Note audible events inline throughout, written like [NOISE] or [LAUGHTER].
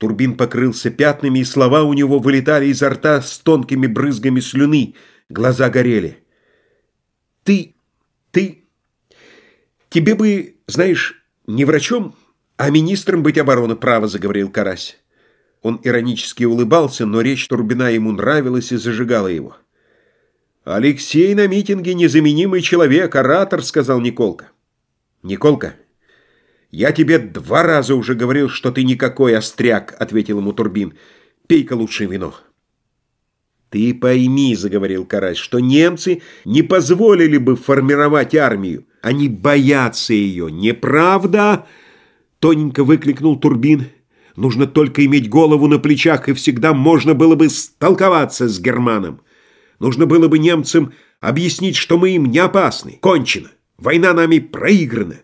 Турбин покрылся пятнами, и слова у него вылетали изо рта с тонкими брызгами слюны. Глаза горели. «Ты... ты... тебе бы, знаешь, не врачом, а министром быть обороны, право», — заговорил Карась. Он иронически улыбался, но речь Турбина ему нравилась и зажигала его. «Алексей на митинге незаменимый человек, оратор», — сказал Николка. «Николка, я тебе два раза уже говорил, что ты никакой остряк», — ответил ему Турбин. «Пей-ка лучше вино». «Ты пойми», — заговорил Карась, — «что немцы не позволили бы формировать армию. Они боятся ее, неправда?» Тоненько выкликнул Турбин. «Нужно только иметь голову на плечах, и всегда можно было бы столковаться с Германом. Нужно было бы немцам объяснить, что мы им не опасны. Кончено. Война нами проиграна.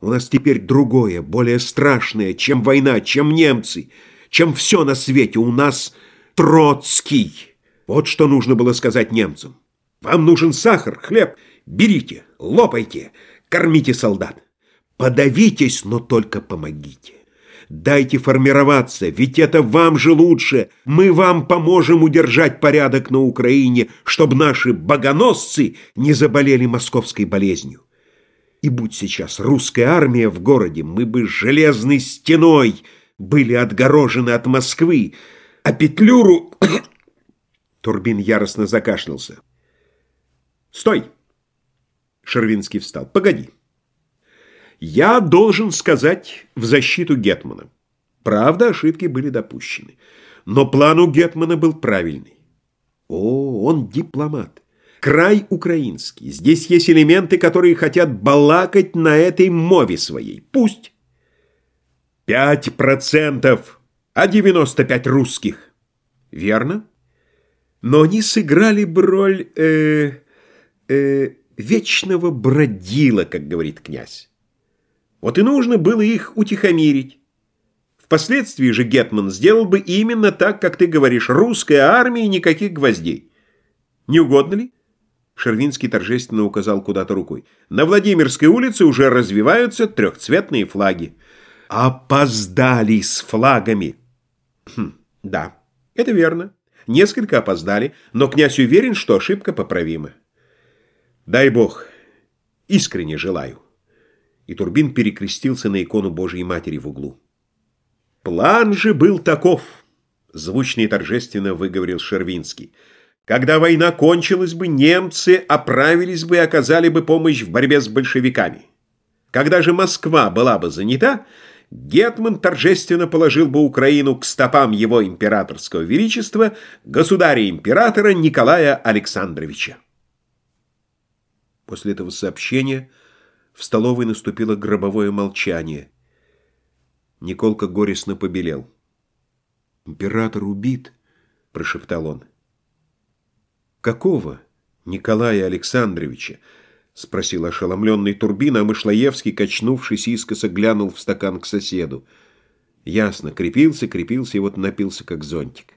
У нас теперь другое, более страшное, чем война, чем немцы, чем все на свете. У нас Троцкий». Вот что нужно было сказать немцам. Вам нужен сахар, хлеб? Берите, лопайте, кормите солдат. Подавитесь, но только помогите. Дайте формироваться, ведь это вам же лучше. Мы вам поможем удержать порядок на Украине, чтобы наши богоносцы не заболели московской болезнью. И будь сейчас русская армия в городе, мы бы железной стеной были отгорожены от Москвы, а Петлюру... [COUGHS] Турбин яростно закашлялся. «Стой!» Шервинский встал. «Погоди. Я должен сказать в защиту Гетмана. Правда, ошибки были допущены. Но план у Гетмана был правильный. О, он дипломат. Край украинский. Здесь есть элементы, которые хотят балакать на этой мове своей. Пусть. Пять процентов, а девяносто пять русских. Верно? но они сыграли бы роль э, э, вечного бродила, как говорит князь. Вот и нужно было их утихомирить. Впоследствии же Гетман сделал бы именно так, как ты говоришь, русская армия никаких гвоздей. Не угодно ли? Шервинский торжественно указал куда-то рукой. На Владимирской улице уже развиваются трехцветные флаги. Опоздали с флагами. Хм, да, это верно. Несколько опоздали, но князь уверен, что ошибка поправима. Дай Бог, искренне желаю. И Турбин перекрестился на икону Божьей Матери в углу. План же был таков, звучно и торжественно выговорил Шервинский. Когда война кончилась бы, немцы оправились бы и оказали бы помощь в борьбе с большевиками. Когда же Москва была бы занята, Гетман торжественно положил бы Украину к стопам его императорского величества, государя-императора Николая Александровича. После этого сообщения в столовой наступило гробовое молчание. Николка горестно побелел. «Император убит», — прошептал он. «Какого Николая Александровича?» — спросил ошеломленный Турбин, а Мышлоевский, качнувшись, искоса глянул в стакан к соседу. Ясно, крепился, крепился и вот напился, как зонтик.